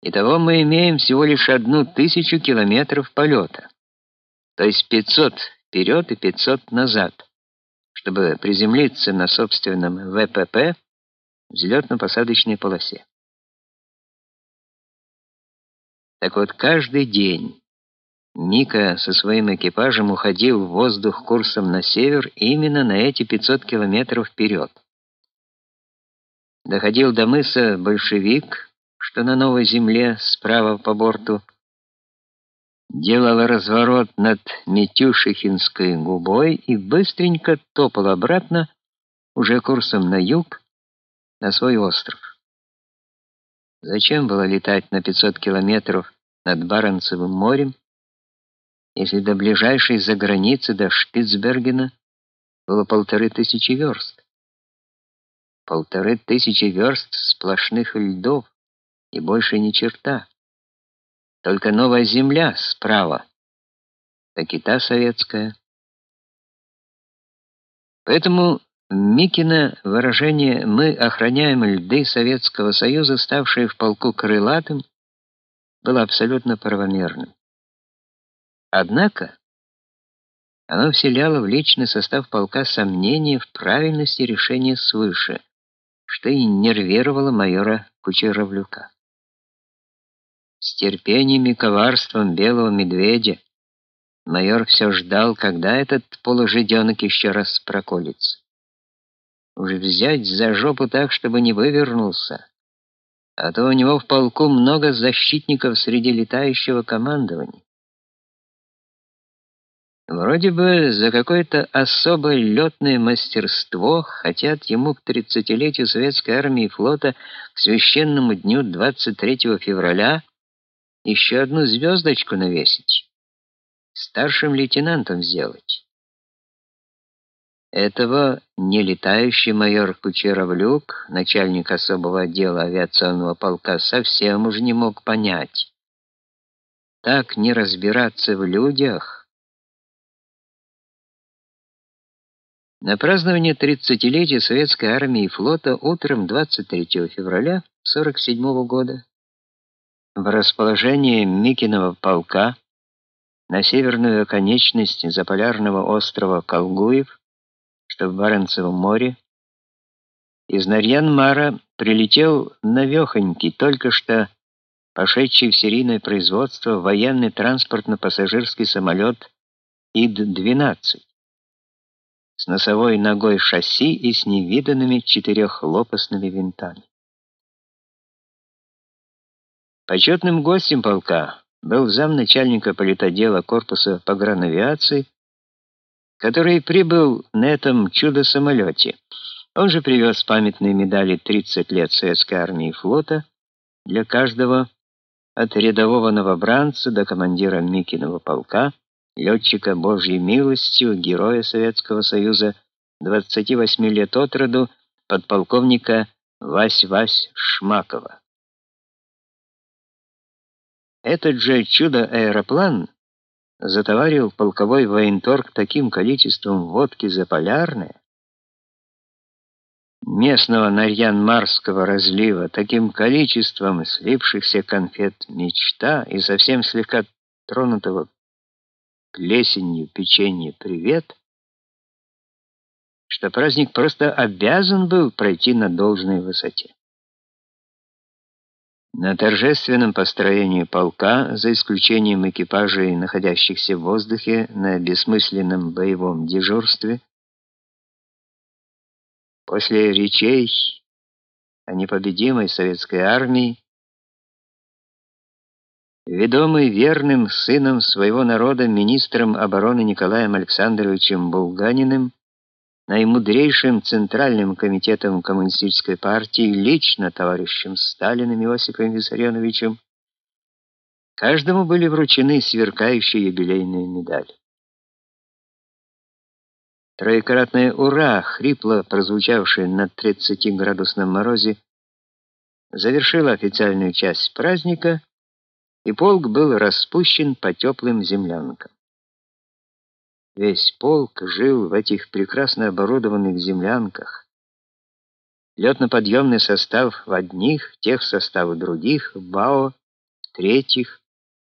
Итого мы имеем всего лишь одну тысячу километров полета, то есть 500 вперед и 500 назад, чтобы приземлиться на собственном ВПП взлетно-посадочной полосе. Так вот, каждый день Ника со своим экипажем уходил в воздух курсом на север именно на эти 500 километров вперед. Доходил до мыса Большевик, что на новой земле справа по борту, делал разворот над Метюшихинской губой и быстренько топал обратно, уже курсом на юг, на свой остров. Зачем было летать на 500 километров над Баренцевым морем, если до ближайшей заграницы до Шпицбергена было полторы тысячи верст. Полторы тысячи верст сплошных льдов и больше ни черта. Только новая земля справа, так и та советская. Поэтому Микина выражение «мы охраняем льды Советского Союза», ставшее в полку крылатым, было абсолютно правомерным. Однако оно вселяло в личный состав полка сомнения в правильности решения свыше, что и нервировало майора Кучеровлюка. С терпением и коварством белого медведя майор все ждал, когда этот полужиденок еще раз проколется. Уже взять за жопу так, чтобы не вывернулся, а то у него в полку много защитников среди летающего командования. Вроде бы за какое-то особое летное мастерство хотят ему к тридцатилетию советской армии и флота к священному дню 23 февраля еще одну звездочку навесить. Старшим лейтенантом сделать. Этого нелетающий майор Кучеровлюк, начальник особого отдела авиационного полка, совсем уж не мог понять. Так не разбираться в людях На празднование 30-летия Советской армии и флота утром 23 февраля 47 года в расположении Микиного полка на северную оконечность заполярного острова Колгуев, что в Баренцевом море, из Нарьян-Мара прилетел навехонький, только что пошедший в серийное производство военный транспортно-пассажирский самолет ИД-12 с носовой ногой шасси и с невиданными четырехлопастными винтами. Почетным гостем полка был замначальника политодела корпуса погранавиации, который прибыл на этом чудо-самолете. Он же привез памятные медали 30 лет Советской армии и флота для каждого, от рядового новобранца до командира Микиного полка, летчика Божьей милостью, героя Советского Союза, 28 лет от роду, подполковника Вась-Вась Шмакова. Этот же чудо-аэроплан затоварил полковой военторг таким количеством водки заполярной, местного нарьян-марского разлива, таким количеством слившихся конфет «Мечта» и совсем слегка тронутого плесенью печенье «Привет», что праздник просто обязан был пройти на должной высоте. На торжественном построении полка, за исключением экипажей, находящихся в воздухе на бессмысленном боевом дежурстве, после речей о непобедимой советской армии Ведомый верным сыном своего народа министром обороны Николаем Александровичем Булганиным, наимудрейшим Центральным комитетом Коммунистической партии, лично товарищем Сталиным Иосифом Виссарионовичем, каждому были вручены сверкающие юбилейные медали. Троекратное «Ура», хрипло прозвучавшее на 30-градусном морозе, завершило официальную часть праздника, и полк был распущен по теплым землянкам. Весь полк жил в этих прекрасно оборудованных землянках. Летно-подъемный состав в одних, тех состав в других, БАО В-третьих,